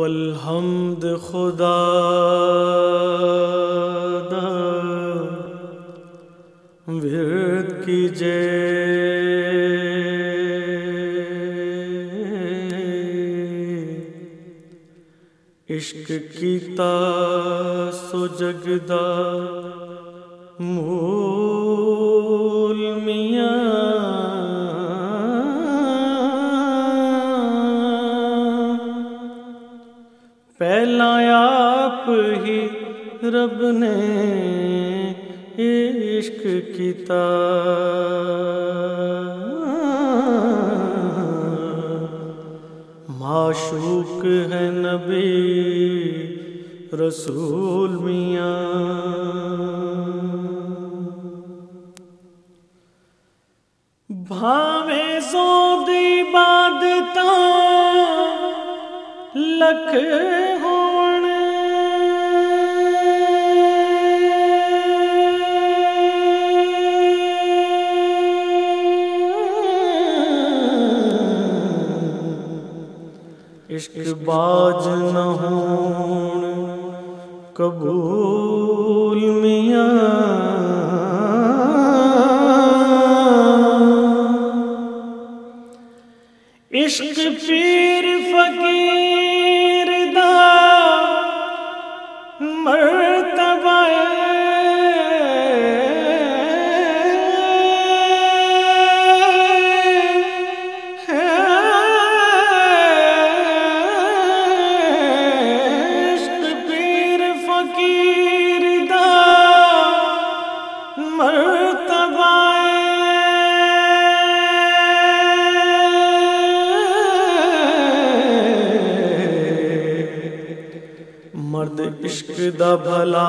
والحمد خدا دا ورد کیجے عشق کیتا سو جگدا مول پہلا آپ ہی رب نے عشق کیتا معشوق ہے نبی رسول میاں بھاوے سو دی لکھ ہون عشق باج نہ ہون۔ قبول میاں۔ عشق پیر فقیر۔ مرد عشق دا بھلا۔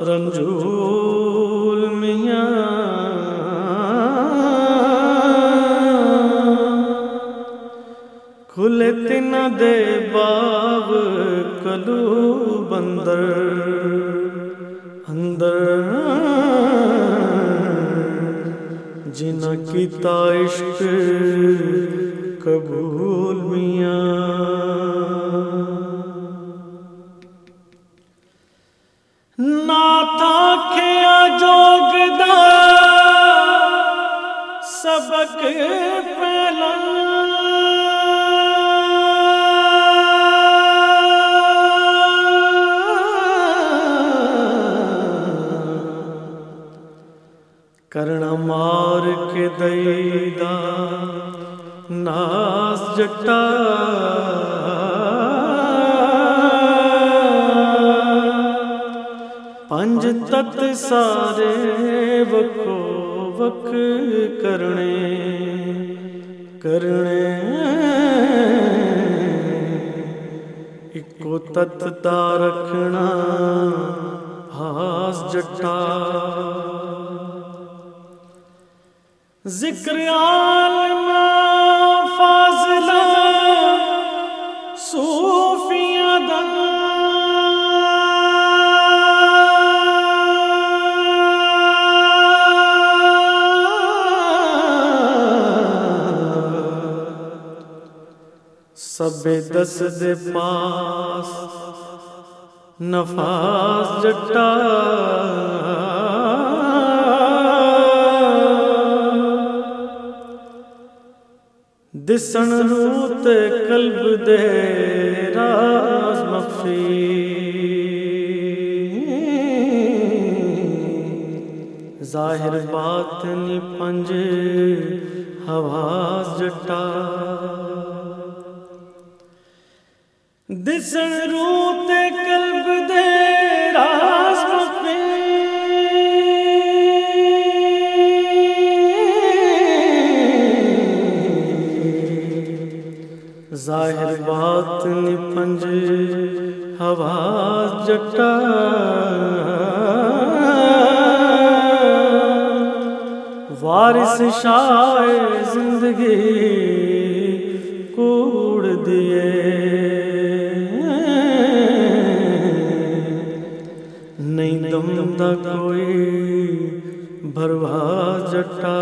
رنجول میاں۔ کھلے تین دے باغ کلو بندر۔ اندر۔ جنہ کیتا عشق قبول میاں۔ سبق پہلا کرنا مار کے دیدا ناس جٹا۔ پنج تت سارے وکھو وک کرنے کرنے اکو تت دا رکھنا بھاس جٹا ذکر عالم سب دس دے پاس نفاس جٹا دسن روت قلب دے راز مخفی ظاہر بات نی پنج حواس جٹا دسن روت قلب دے راز مخفی ظاہر بات نی پنج ہوا جٹا۔ وارث شاہ زندگی کوڑ دیے جٹا